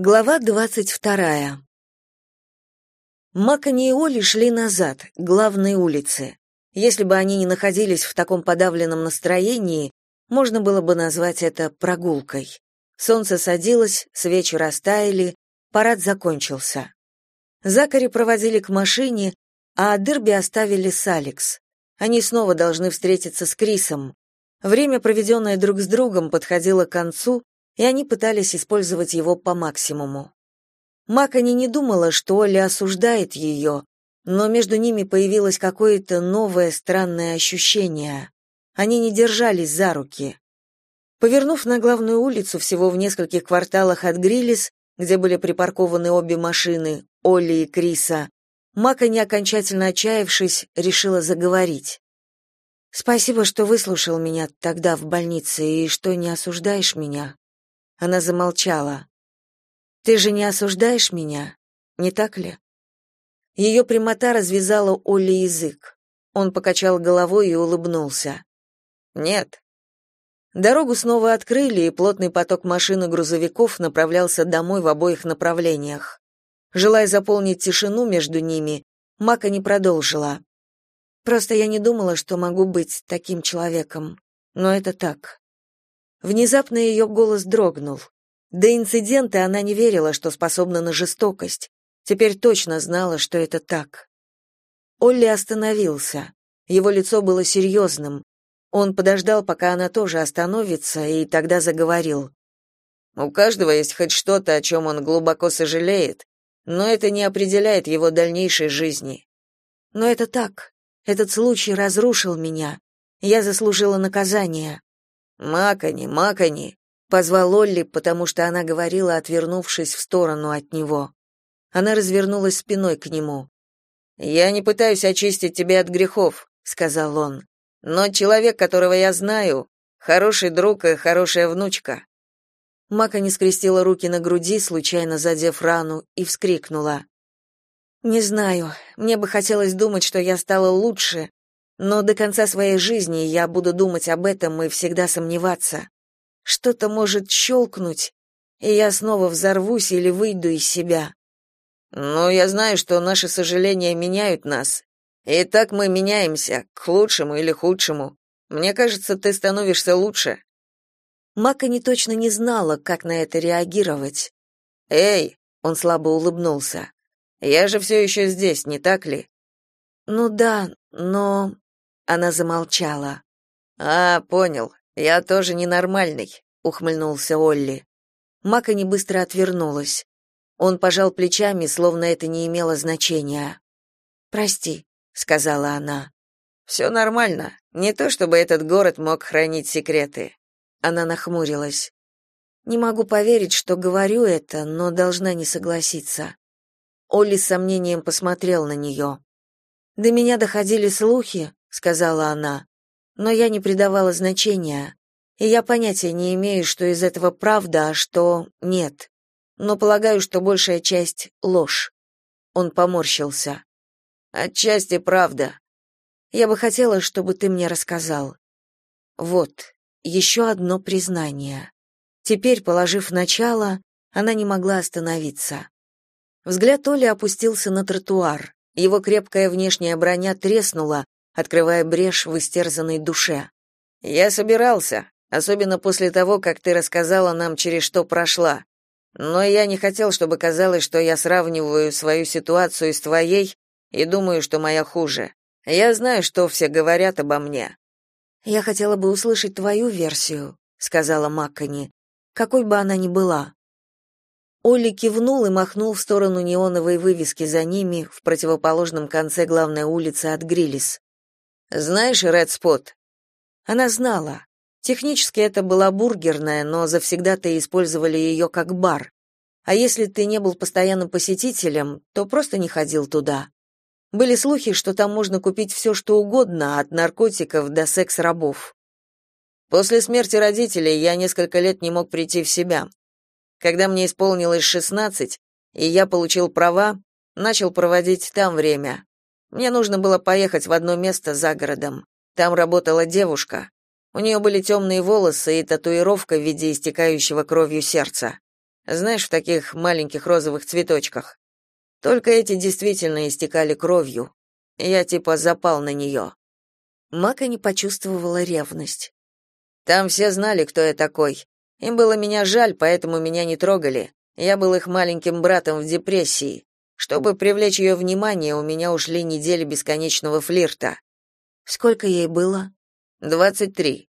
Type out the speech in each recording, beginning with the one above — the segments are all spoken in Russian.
Глава двадцать вторая. Макани и Оли шли назад, к главной улице. Если бы они не находились в таком подавленном настроении, можно было бы назвать это прогулкой. Солнце садилось, свечи растаяли, парад закончился. Закари проводили к машине, а Дерби оставили с Алекс. Они снова должны встретиться с Крисом. Время, проведенное друг с другом, подходило к концу, и они пытались использовать его по максимуму. Макани не думала, что Оля осуждает ее, но между ними появилось какое-то новое странное ощущение. Они не держались за руки. Повернув на главную улицу всего в нескольких кварталах от Грилис, где были припаркованы обе машины, Олли и Криса, Макани, окончательно отчаявшись, решила заговорить. «Спасибо, что выслушал меня тогда в больнице и что не осуждаешь меня. Она замолчала. Ты же не осуждаешь меня, не так ли? Ее прямота развязала Олли язык. Он покачал головой и улыбнулся. Нет. Дорогу снова открыли, и плотный поток машин и грузовиков направлялся домой в обоих направлениях. Желая заполнить тишину между ними, Мака не продолжила. Просто я не думала, что могу быть таким человеком. Но это так. Внезапно ее голос дрогнул. До инцидента она не верила, что способна на жестокость. Теперь точно знала, что это так. Олли остановился. Его лицо было серьезным. Он подождал, пока она тоже остановится, и тогда заговорил. «У каждого есть хоть что-то, о чем он глубоко сожалеет, но это не определяет его дальнейшей жизни. Но это так. Этот случай разрушил меня. Я заслужила наказание. «Макани, Макани!» — позвал Олли, потому что она говорила, отвернувшись в сторону от него. Она развернулась спиной к нему. «Я не пытаюсь очистить тебя от грехов», — сказал он. «Но человек, которого я знаю, хороший друг и хорошая внучка». Макани скрестила руки на груди, случайно задев рану, и вскрикнула. «Не знаю, мне бы хотелось думать, что я стала лучше, но до конца своей жизни я буду думать об этом и всегда сомневаться. Что-то может щелкнуть, и я снова взорвусь или выйду из себя. Но я знаю, что наши сожаления меняют нас. И так мы меняемся, к лучшему или худшему. Мне кажется, ты становишься лучше. Мака не точно не знала, как на это реагировать. Эй, он слабо улыбнулся. Я же все еще здесь, не так ли? Ну да, но она замолчала. А, понял. Я тоже ненормальный, ухмыльнулся Олли. Мака не быстро отвернулась. Он пожал плечами, словно это не имело значения. Прости, сказала она. «Все нормально. Не то чтобы этот город мог хранить секреты. Она нахмурилась. Не могу поверить, что говорю это, но должна не согласиться. Олли с сомнением посмотрел на нее. До меня доходили слухи, сказала она. Но я не придавала значения, и я понятия не имею, что из этого правда, а что нет. Но полагаю, что большая часть ложь. Он поморщился. Отчасти правда. Я бы хотела, чтобы ты мне рассказал. Вот, еще одно признание. Теперь, положив начало, она не могла остановиться. Взгляд Оли опустился на тротуар. Его крепкая внешняя броня треснула, открывая брешь в истерзанной душе. «Я собирался, особенно после того, как ты рассказала нам, через что прошла. Но я не хотел, чтобы казалось, что я сравниваю свою ситуацию с твоей и думаю, что моя хуже. Я знаю, что все говорят обо мне». «Я хотела бы услышать твою версию», — сказала Маккани, «какой бы она ни была». Олли кивнул и махнул в сторону неоновой вывески за ними в противоположном конце главной улицы от Грилис. Знаешь Red Spot? Она знала. Технически это была бургерная, но завсегда-то использовали ее как бар. А если ты не был постоянным посетителем, то просто не ходил туда. Были слухи, что там можно купить все, что угодно, от наркотиков до секс-рабов. После смерти родителей я несколько лет не мог прийти в себя. Когда мне исполнилось шестнадцать, и я получил права, начал проводить там время. Мне нужно было поехать в одно место за городом. Там работала девушка. У нее были темные волосы и татуировка в виде истекающего кровью сердца. знаешь, в таких маленьких розовых цветочках. Только эти действительно истекали кровью. Я типа запал на нее. Мака не почувствовала ревность. Там все знали, кто я такой. Им было меня жаль, поэтому меня не трогали. Я был их маленьким братом в депрессии. Чтобы привлечь ее внимание, у меня ушли недели бесконечного флирта. Сколько ей было? Двадцать три.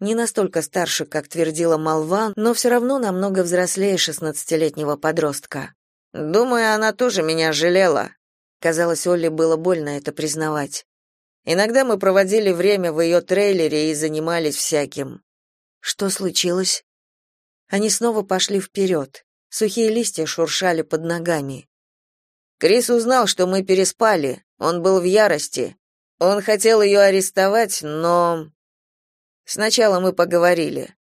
Не настолько старше, как твердила молва, но все равно намного взрослее шестнадцатилетнего подростка. Думаю, она тоже меня жалела. Казалось, Олли было больно это признавать. Иногда мы проводили время в ее трейлере и занимались всяким. Что случилось? Они снова пошли вперед. Сухие листья шуршали под ногами. Крис узнал, что мы переспали. Он был в ярости. Он хотел ее арестовать, но сначала мы поговорили.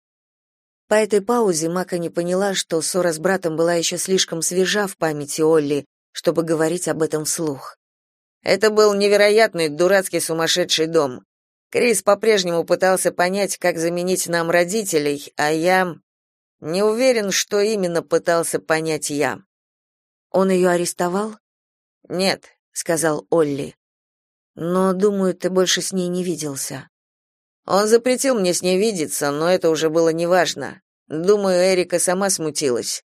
По этой паузе Мака не поняла, что ссора с братом была еще слишком свежа в памяти Олли, чтобы говорить об этом вслух. Это был невероятный, дурацкий, сумасшедший дом. Крис по-прежнему пытался понять, как заменить нам родителей, а я не уверен, что именно пытался понять я. Он ее арестовал? Нет, сказал Олли. Но, думаю, ты больше с ней не виделся. Он запретил мне с ней видеться, но это уже было неважно. Думаю, Эрика сама смутилась.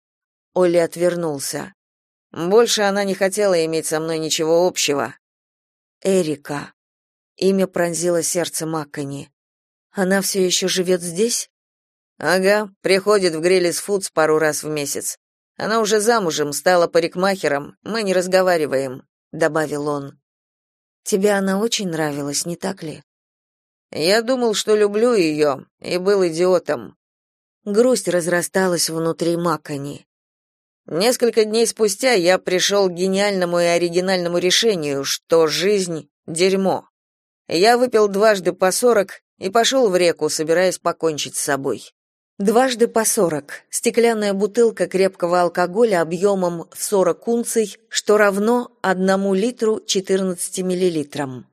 Олли отвернулся. Больше она не хотела иметь со мной ничего общего. Эрика. Имя пронзило сердце Маккани. Она все еще живет здесь? Ага, приходит в Грилис Фудс пару раз в месяц. Она уже замужем, стала парикмахером. Мы не разговариваем, добавил он. Тебе она очень нравилась, не так ли? Я думал, что люблю ее, и был идиотом. Грусть разрасталась внутри Макани. Несколько дней спустя я пришел к гениальному и оригинальному решению, что жизнь — дерьмо. Я выпил дважды по сорок и пошел в реку, собираясь покончить с собой. Дважды по сорок. Стеклянная бутылка крепкого алкоголя объемом в 40 унций, что равно одному литру 14 миллилитрам.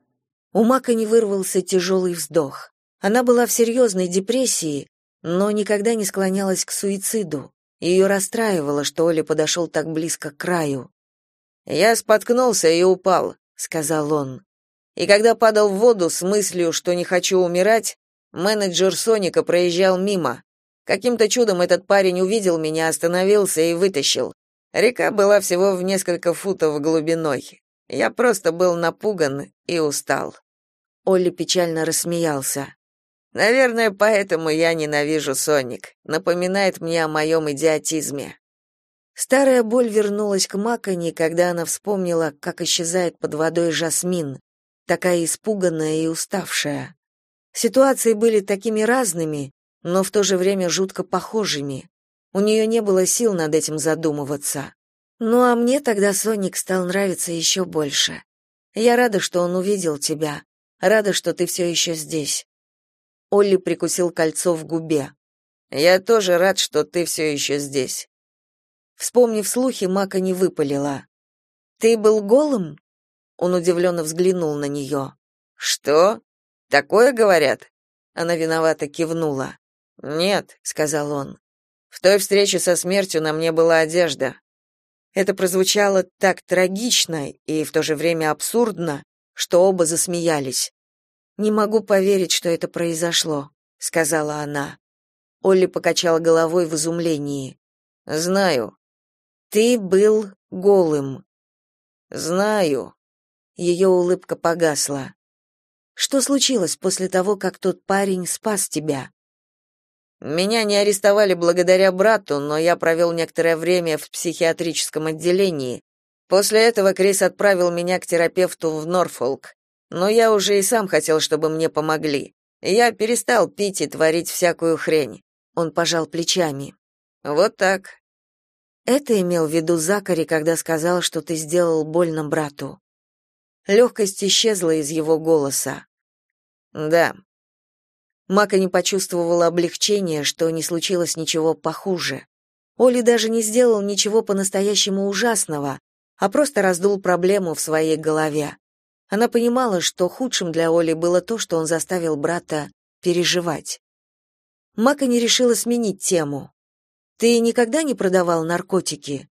У Мака не вырвался тяжелый вздох. Она была в серьезной депрессии, но никогда не склонялась к суициду. Ее расстраивало, что Оля подошел так близко к краю. «Я споткнулся и упал», — сказал он. И когда падал в воду с мыслью, что не хочу умирать, менеджер Соника проезжал мимо. Каким-то чудом этот парень увидел меня, остановился и вытащил. Река была всего в несколько футов глубиной. Я просто был напуган и устал. Олли печально рассмеялся. Наверное, поэтому я ненавижу Соник. Напоминает мне о моем идиотизме. Старая боль вернулась к Макони, когда она вспомнила, как исчезает под водой Жасмин, такая испуганная и уставшая. Ситуации были такими разными, но в то же время жутко похожими. У нее не было сил над этим задумываться. Ну а мне тогда Соник стал нравиться еще больше. Я рада, что он увидел тебя. Рада, что ты все еще здесь. Олли прикусил кольцо в губе. Я тоже рад, что ты все еще здесь. Вспомнив слухи, Мака не выпалила. Ты был голым? Он удивленно взглянул на нее. Что? Такое говорят? Она виновато кивнула. Нет, сказал он. В той встрече со смертью на мне была одежда. Это прозвучало так трагично и в то же время абсурдно, что оба засмеялись. Не могу поверить, что это произошло, сказала она. Олли покачал головой в изумлении. Знаю. Ты был голым. Знаю. Ее улыбка погасла. Что случилось после того, как тот парень спас тебя? Меня не арестовали благодаря брату, но я провел некоторое время в психиатрическом отделении. После этого Крис отправил меня к терапевту в Норфолк. Но я уже и сам хотел, чтобы мне помогли. Я перестал пить и творить всякую хрень. Он пожал плечами. Вот так. Это имел в виду Закари, когда сказал, что ты сделал больно брату. Легкость исчезла из его голоса. Да. Мака не почувствовала облегчения, что не случилось ничего похуже. Оли даже не сделал ничего по-настоящему ужасного, а просто раздул проблему в своей голове. Она понимала, что худшим для Оли было то, что он заставил брата переживать. Мака не решила сменить тему. Ты никогда не продавал наркотики?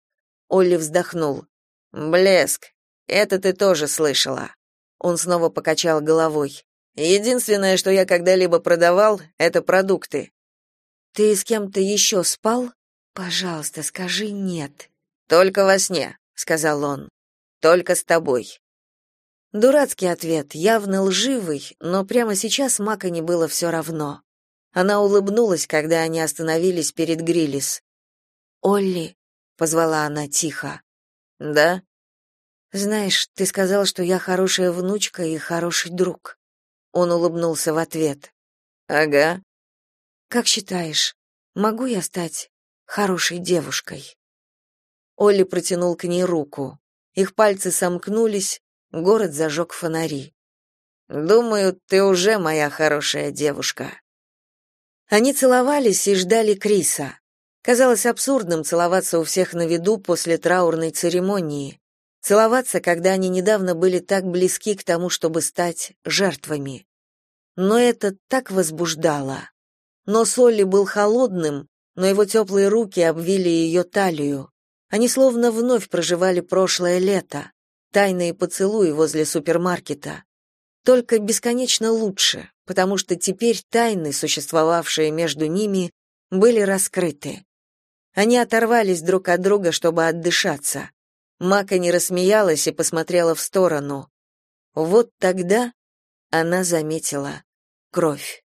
Олли вздохнул. Блеск. Это ты тоже слышала. Он снова покачал головой. Единственное, что я когда-либо продавал, это продукты. Ты с кем-то еще спал? Пожалуйста, скажи нет. Только во сне, сказал он. Только с тобой. Дурацкий ответ, явно лживый, но прямо сейчас Макони было все равно. Она улыбнулась, когда они остановились перед Грилис. «Олли», — позвала она тихо. «Да?» «Знаешь, ты сказал, что я хорошая внучка и хороший друг». Он улыбнулся в ответ. «Ага». «Как считаешь, могу я стать хорошей девушкой?» Олли протянул к ней руку. Их пальцы сомкнулись, город зажег фонари. «Думаю, ты уже моя хорошая девушка». Они целовались и ждали Криса. Казалось абсурдным целоваться у всех на виду после траурной церемонии. Целоваться, когда они недавно были так близки к тому, чтобы стать жертвами. Но это так возбуждало. Но Солли был холодным, но его теплые руки обвили ее талию. Они словно вновь проживали прошлое лето, тайные поцелуи возле супермаркета. Только бесконечно лучше, потому что теперь тайны, существовавшие между ними, были раскрыты. Они оторвались друг от друга, чтобы отдышаться. Мака не рассмеялась и посмотрела в сторону. Вот тогда она заметила кровь.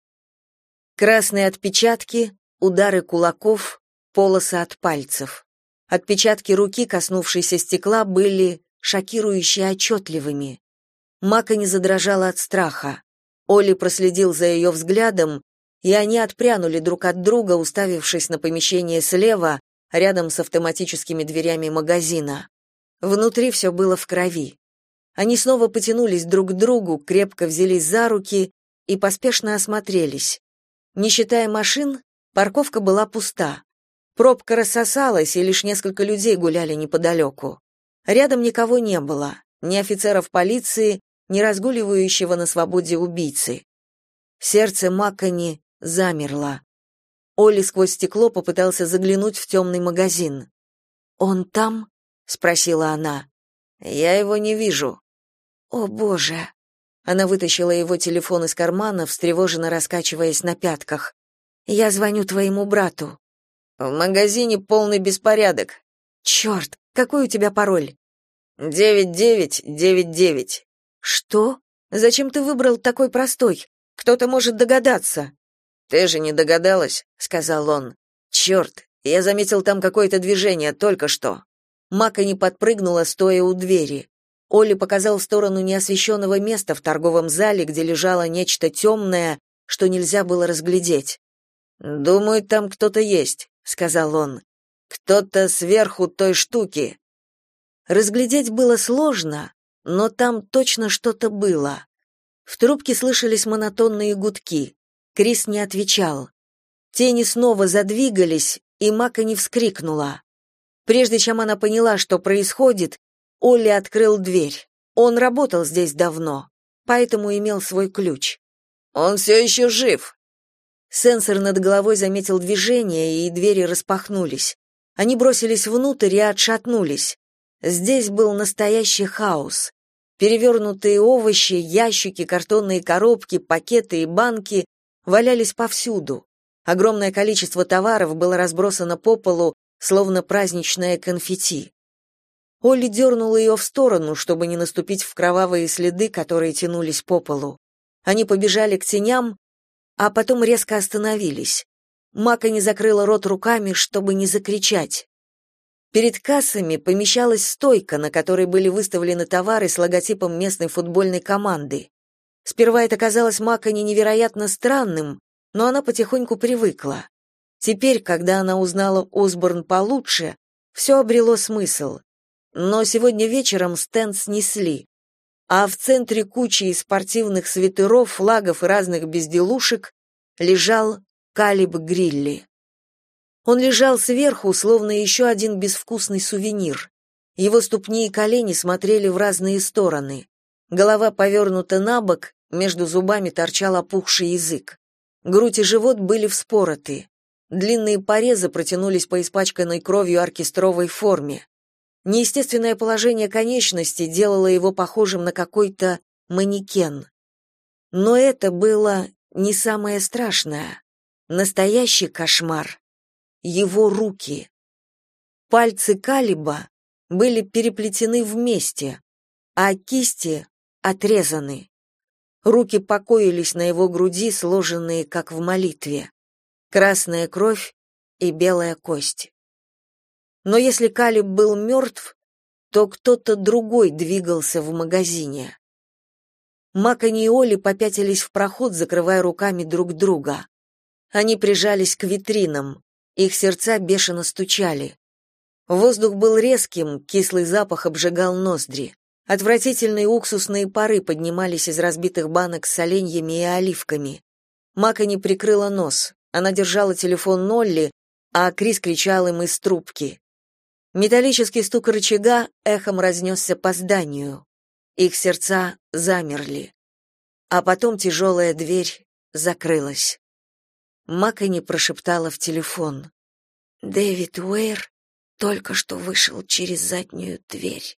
Красные отпечатки, удары кулаков, полосы от пальцев. Отпечатки руки, коснувшейся стекла, были шокирующе отчетливыми. Мака не задрожала от страха. Оли проследил за ее взглядом, и они отпрянули друг от друга, уставившись на помещение слева, рядом с автоматическими дверями магазина. Внутри все было в крови. Они снова потянулись друг к другу, крепко взялись за руки и поспешно осмотрелись. Не считая машин, парковка была пуста. Пробка рассосалась, и лишь несколько людей гуляли неподалеку. Рядом никого не было, ни офицеров полиции, ни разгуливающего на свободе убийцы. Сердце Маккани замерло. Олли сквозь стекло попытался заглянуть в темный магазин. «Он там?» — спросила она. «Я его не вижу». «О, боже!» Она вытащила его телефон из кармана, встревоженно раскачиваясь на пятках. «Я звоню твоему брату». В магазине полный беспорядок. Черт, какой у тебя пароль? Девять девять девять девять. Что? Зачем ты выбрал такой простой? Кто-то может догадаться. Ты же не догадалась, сказал он. «Черт, я заметил там какое-то движение только что. Мака не подпрыгнула, стоя у двери. Олли показал в сторону неосвещенного места в торговом зале, где лежало нечто темное, что нельзя было разглядеть. Думаю, там кто-то есть сказал он. Кто-то сверху той штуки. Разглядеть было сложно, но там точно что-то было. В трубке слышались монотонные гудки. Крис не отвечал. Тени снова задвигались, и Мака не вскрикнула. Прежде чем она поняла, что происходит, Олли открыл дверь. Он работал здесь давно, поэтому имел свой ключ. «Он все еще жив», Сенсор над головой заметил движение, и двери распахнулись. Они бросились внутрь и отшатнулись. Здесь был настоящий хаос. Перевернутые овощи, ящики, картонные коробки, пакеты и банки валялись повсюду. Огромное количество товаров было разбросано по полу, словно праздничное конфетти. Олли дернула ее в сторону, чтобы не наступить в кровавые следы, которые тянулись по полу. Они побежали к теням, а потом резко остановились. Мака не закрыла рот руками, чтобы не закричать. Перед кассами помещалась стойка, на которой были выставлены товары с логотипом местной футбольной команды. Сперва это казалось Маконе невероятно странным, но она потихоньку привыкла. Теперь, когда она узнала Осборн получше, все обрело смысл. Но сегодня вечером стенд снесли а в центре кучи спортивных свитеров, флагов и разных безделушек лежал Калиб Грилли. Он лежал сверху, словно еще один безвкусный сувенир. Его ступни и колени смотрели в разные стороны. Голова повернута на бок, между зубами торчал опухший язык. Грудь и живот были вспороты. Длинные порезы протянулись по испачканной кровью оркестровой форме. Неестественное положение конечности делало его похожим на какой-то манекен. Но это было не самое страшное. Настоящий кошмар — его руки. Пальцы Калиба были переплетены вместе, а кисти отрезаны. Руки покоились на его груди, сложенные, как в молитве. Красная кровь и белая кость. Но если Калиб был мертв, то кто-то другой двигался в магазине. Макани и Оли попятились в проход, закрывая руками друг друга. Они прижались к витринам, их сердца бешено стучали. Воздух был резким, кислый запах обжигал ноздри. Отвратительные уксусные пары поднимались из разбитых банок с оленьями и оливками. Макани прикрыла нос. Она держала телефон Нолли, а Крис кричал им из трубки. Металлический стук рычага эхом разнесся по зданию. Их сердца замерли. А потом тяжелая дверь закрылась. Макани прошептала в телефон. «Дэвид Уэйр только что вышел через заднюю дверь».